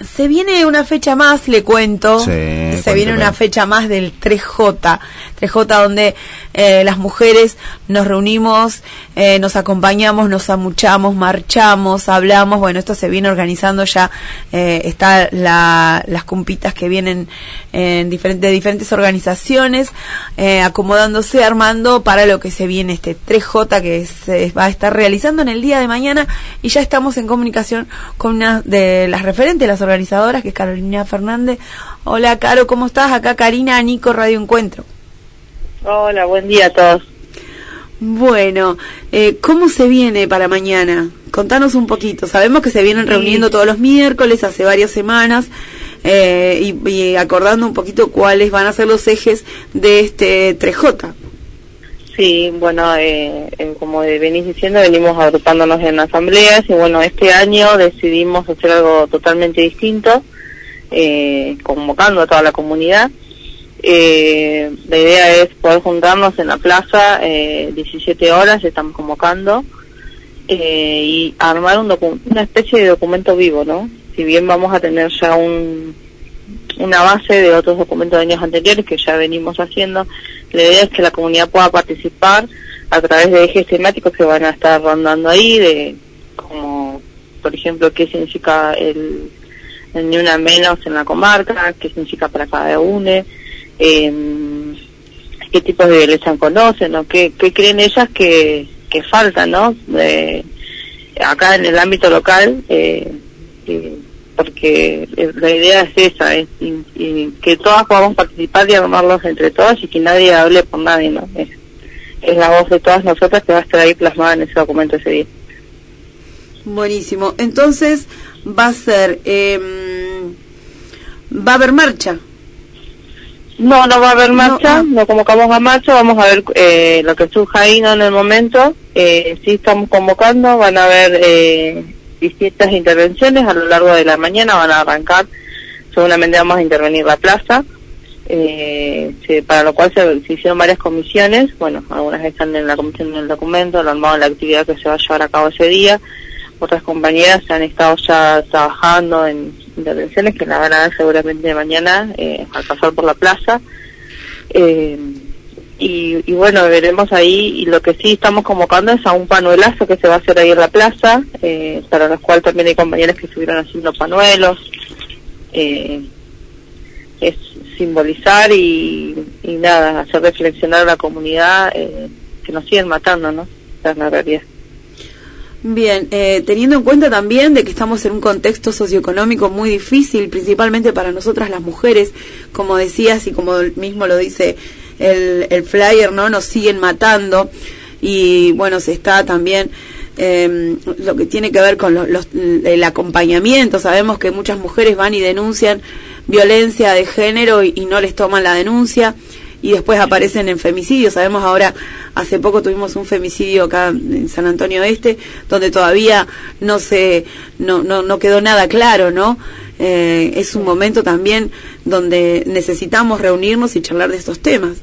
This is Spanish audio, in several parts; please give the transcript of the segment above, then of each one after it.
Se viene una fecha más, le cuento. se viene una fecha más del 3J. 3J donde eh, las mujeres nos reunimos, eh, nos acompañamos, nos amuchamos, marchamos, hablamos. Bueno, esto se viene organizando ya. Eh, está la, las cumpitas que vienen en diferente, de diferentes organizaciones, eh, acomodándose, armando para lo que se viene este 3J que se va a estar realizando en el día de mañana. Y ya estamos en comunicación con una de las referentes las organizadoras, que es Carolina Fernández. Hola, Caro, ¿cómo estás? Acá Karina, Nico, Radio Encuentro. Hola, buen día a todos. Bueno, eh, ¿cómo se viene para mañana? Contanos un poquito. Sabemos que se vienen reuniendo todos los miércoles, hace varias semanas, eh, y, acordando un poquito cuáles van a ser los ejes de este 3J. Sí, bueno, eh, eh, como venís diciendo, venimos agrupándonos en asambleas y bueno, este año decidimos hacer algo totalmente distinto, eh, convocando a toda la comunidad. Eh, la idea es poder juntarnos en la plaza, eh, 17 horas, estamos convocando, eh, y armar un una especie de documento vivo, ¿no? Si bien vamos a tener ya un, una base de otros documentos de años anteriores que ya venimos haciendo, la idea es que la comunidad pueda participar a través de ejes temáticos que van a estar rondando ahí, de como, por ejemplo, qué significa el, ni una menos en la comarca, qué significa para cada uno, eh, qué tipos de violencia conocen, o qué, creen ellas que, que falta, ¿no? acá en el ámbito local, eh, eh, porque la idea es esa, es que todas podamos participar y armarlos entre todas y que nadie hable por nadie, ¿no? Es, la voz de todas nosotras que va a estar ahí plasmada en ese documento ese día. Buenísimo. Entonces va a ser, eh, va a haber marcha. No, no va a haber marcha, ah. no, convocamos a marcha, vamos a ver eh, lo que surja ahí ¿no? en el momento. Eh, sí estamos convocando, van a haber eh, distintas intervenciones a lo largo de la mañana, van a arrancar, seguramente vamos a intervenir la plaza, eh, para lo cual se, hicieron varias comisiones, bueno, algunas están en la comisión del documento, lo armado la actividad que se va a llevar a cabo ese día, otras compañeras han estado ya trabajando en intervenciones que la van a dar seguramente mañana eh, al pasar por la plaza. Eh, y, bueno, veremos ahí, y lo que sí estamos convocando es a un panuelazo que se va a hacer ahí en la plaza, eh, para los cual también hay compañeros que estuvieron haciendo panuelos. Eh, es simbolizar y, nada, hacer reflexionar a la comunidad eh, que nos siguen matando, ¿no? Esa es la realidad. Bien, eh, teniendo en cuenta también de que estamos en un contexto socioeconómico muy difícil, principalmente para nosotras las mujeres, como decías y como mismo lo dice el, flyer, ¿no? Nos siguen matando y bueno, se está también em, lo que tiene que ver con los, el acompañamiento. Sabemos que muchas mujeres van y denuncian violencia de género y, no les toman la denuncia y después aparecen en femicidio. Sabemos ahora, hace poco tuvimos un femicidio acá en San Antonio Este, donde todavía no se, no, no, no quedó nada claro, ¿no? Eh, es un momento también donde necesitamos reunirnos y charlar de estos temas.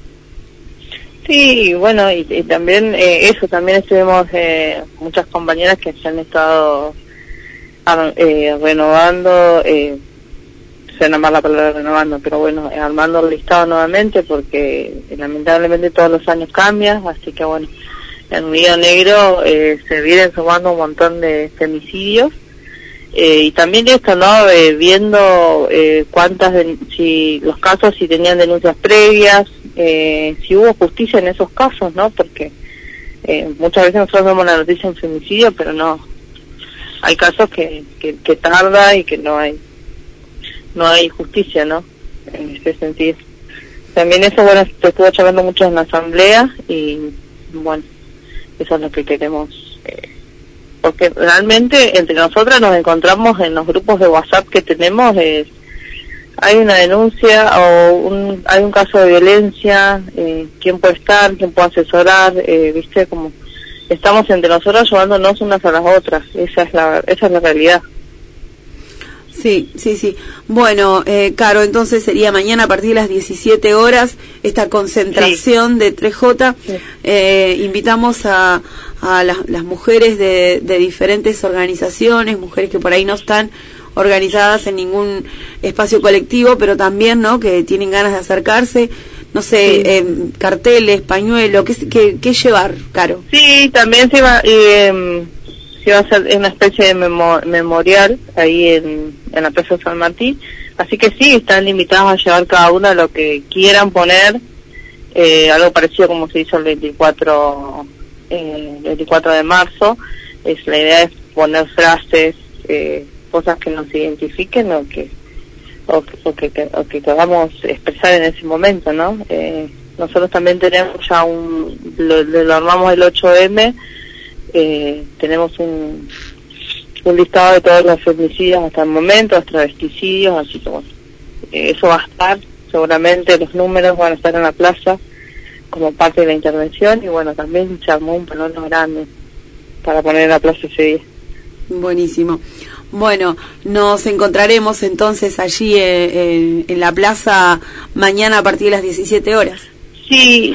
Sí, bueno, y, también eh, eso, también estuvimos eh, muchas compañeras que se han estado eh, renovando, eh, suena más la palabra renovando, pero bueno, eh, armando el listado nuevamente porque lamentablemente todos los años cambian, así que bueno, en Río Negro eh, se vienen sumando un montón de femicidios. Eh, y también esto, ¿no? Eh, viendo eh, cuántas, si los casos, si tenían denuncias previas, eh, si hubo justicia en esos casos, ¿no? Porque eh, muchas veces nosotros vemos la noticia en femicidio, pero no, hay casos que, que, que, tarda y que no hay, no hay justicia, ¿no? En ese sentido. También eso, bueno, se estuvo charlando mucho en la asamblea y, bueno, eso es lo que queremos. Eh, porque realmente entre nosotras nos encontramos en los grupos de WhatsApp que tenemos, es hay una denuncia o un, hay un caso de violencia, eh, quién puede estar, quién puede asesorar, eh, viste, como estamos entre nosotros ayudándonos unas a las otras, esa es la, esa es la realidad. Sí, sí, sí. Bueno, eh, Caro, entonces sería mañana a partir de las 17 horas esta concentración de 3J. Eh, invitamos a, a las, las mujeres de, de diferentes organizaciones, mujeres que por ahí no están organizadas en ningún espacio colectivo, pero también, ¿no? Que tienen ganas de acercarse. No sé, em, carteles, pañuelo, ¿qué, qué, llevar, Caro? Sí, también se va, eh, va a hacer una especie de memorial ahí en, en la Plaza San Martín. Así que sí, están invitados a llevar cada uno lo que quieran poner, eh, algo parecido como se hizo el 24, eh, 24 de marzo. Es, la idea es poner frases, eh, cosas que nos identifiquen o que o, que, o que podamos expresar en ese momento, ¿no? Eh, nosotros también tenemos ya un, lo, armamos el 8M, eh, tenemos un, un listado de todos los femicidios hasta el momento, los travesticidios, así que bueno, eh, eso va a estar, seguramente los números van a estar en la plaza como parte de la intervención y bueno, también se armó un pantalón grande para poner en la plaza ese día. Buenísimo. Bueno, nos encontraremos entonces allí eh, en la plaza mañana a partir de las 17 horas. Sí,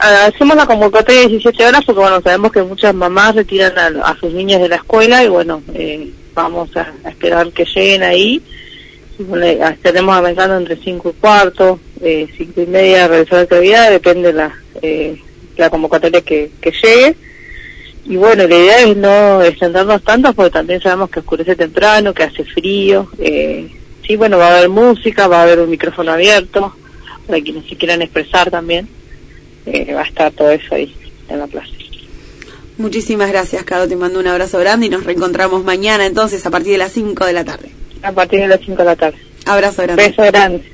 hacemos la convocatoria de 17 horas porque bueno, sabemos que muchas mamás retiran a, sus niñas de la escuela y bueno, eh, vamos a, esperar que lleguen ahí. estaremos arrancando entre 5 y cuarto, eh, 5 y media realizar la actividad, depende la, eh, la convocatoria que, que llegue y bueno, la idea es no extendernos tanto porque también sabemos que oscurece temprano, que hace frío. Eh, sí, bueno, va a haber música, va a haber un micrófono abierto para quienes se quieran expresar también. Eh, va a estar todo eso ahí en la plaza. Muchísimas gracias, Caro. Te mando un abrazo grande y nos reencontramos mañana entonces a partir de las 5 de la tarde. A partir de las 5 de la tarde. Abrazo grande. Beso grande.